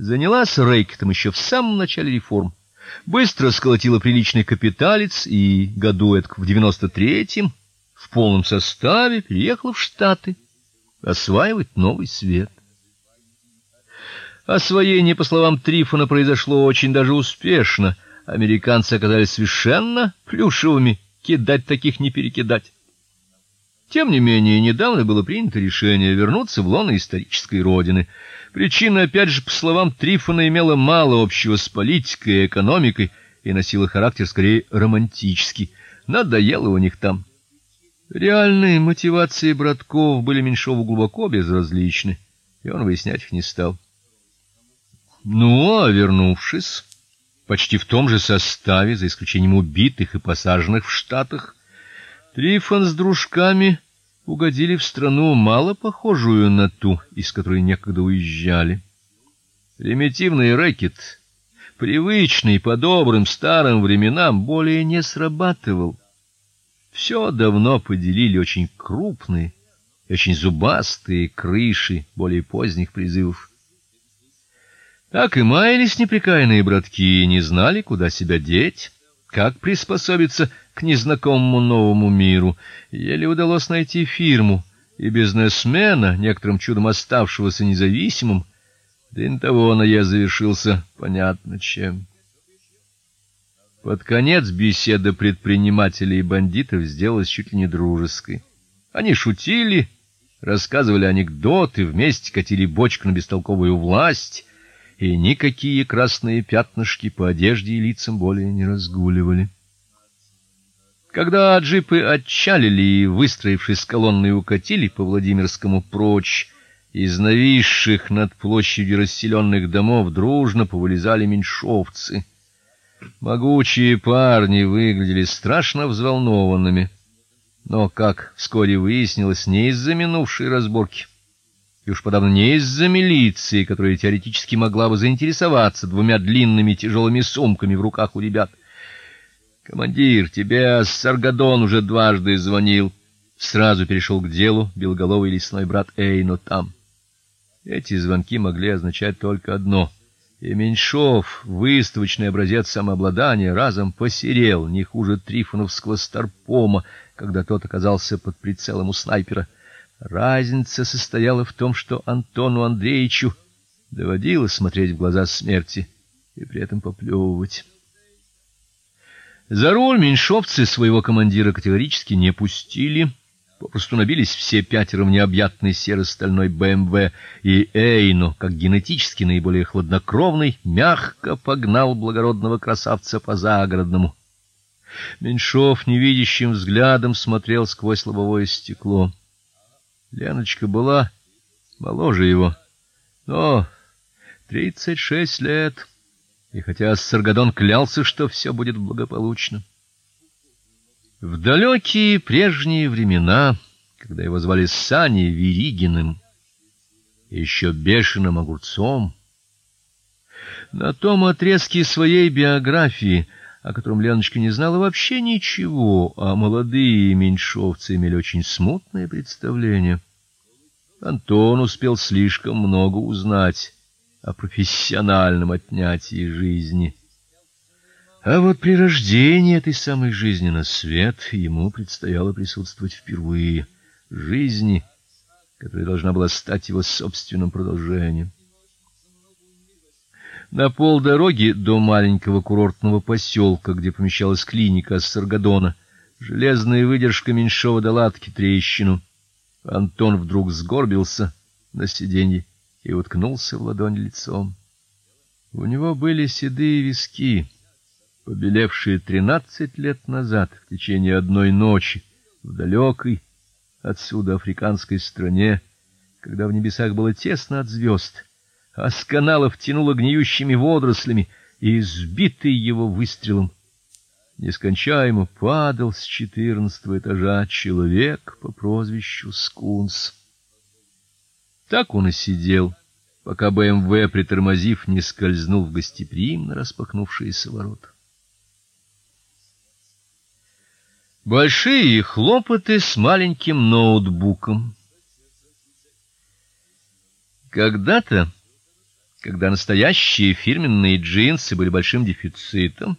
занялась рэкетом еще в самом начале реформ. Быстро сколотила приличный капиталец и году это в 93-м в полном составе переехала в Штаты осваивать новый свет. Освоение, по словам Трифона, произошло очень даже успешно. Американцы оказались совершенно плюшевыми, кидать таких не перекидать. Тем не менее, недавно было принято решение вернуться в лоно исторической родины. Причина, опять же, по словам Трифона, имела мало общего с политикой и экономикой и носила характер скорее романтический. Надоело у них там. Реальные мотивации братков были Меньшову глубоко безразличны, и он выяснять их не стал. Ну, а вернувшись, почти в том же составе, за исключением убитых и посаженных в Штатах, Трифон с дружками угодили в страну, мало похожую на ту, из которой некогда уезжали. Примитивный рэкет, привычный по добрым старым временам, более не срабатывал. Все давно поделили очень крупные, очень зубастые крыши более поздних призывов. Так и маялись неприкаянные братки не знали, куда себя деть как приспособиться к незнакомому новому миру. Еле удалось найти фирму и бизнесмена, некоторым чудом оставшегося независимым. И того наезд завершился понятно чем. Под конец беседа предпринимателей и бандитов сделалась чуть ли не дружеской. Они шутили, рассказывали анекдоты, вместе катили бочку на бестолковую власть и никакие красные пятнышки по одежде и лицам более не разгуливали. Когда джипы отчалили и, выстроившись колонной, укатили по Владимирскому прочь, из нависших над площадью расселенных домов дружно повылезали меньшовцы. Могучие парни выглядели страшно взволнованными, но, как вскоре выяснилось, не из-за минувшей разборки, и уж подавно не из-за милиции, которая теоретически могла бы заинтересоваться двумя длинными тяжелыми сумками в руках у ребят. Командир, тебе Саргадон уже дважды звонил. Сразу перешел к делу белоголовый лесной брат Эйно там. Эти звонки могли означать только одно: и Меньшов, выставочный образец самообладания, разом посерел, не хуже Трифоновского старпома, когда тот оказался под прицелом у снайпера. Разница состояла в том, что Антону Андреевичу доводилось смотреть в глаза смерти и при этом поплевывать. За руль меньшовцы своего командира категорически не пустили. Попросту набились все пятеро в необъятный серо-стальной БМВ, и Эйно, как генетически наиболее хладнокровный, мягко погнал благородного красавца по загородному. Меньшов невидящим взглядом смотрел сквозь лобовое стекло. Леночка была моложе его, но тридцать шесть лет. И хотя Саргадон клялся, что все будет благополучно, в далекие прежние времена, когда его звали Саней Веригиным, еще бешеным огурцом, на том отрезке своей биографии, о котором Леночка не знала вообще ничего, а молодые меньшовцы имели очень смутное представление. Антон успел слишком много узнать о профессиональном отнятии жизни. А вот при рождении этой самой жизни на свет ему предстояло присутствовать впервые жизни, которая должна была стать его собственным продолжением. На полдороги до маленького курортного поселка, где помещалась клиника Саргадона, железная выдержка Меньшова дала отки трещину. Антон вдруг сгорбился на сиденье и уткнулся в ладонь лицом. У него были седые виски, побелевшие тринадцать лет назад в течение одной ночи в далекой отсюда африканской стране, когда в небесах было тесно от звезд, а с каналов тянуло гниющими водорослями, и сбитый его выстрелом нескончаемо падал с четырнадцатого этажа человек по прозвищу Скунс. Так он и сидел, пока БМВ, притормозив, не скользнул в гостеприимно распахнувшиеся ворота. Большие хлопоты с маленьким ноутбуком. Когда-то когда настоящие фирменные джинсы были большим дефицитом,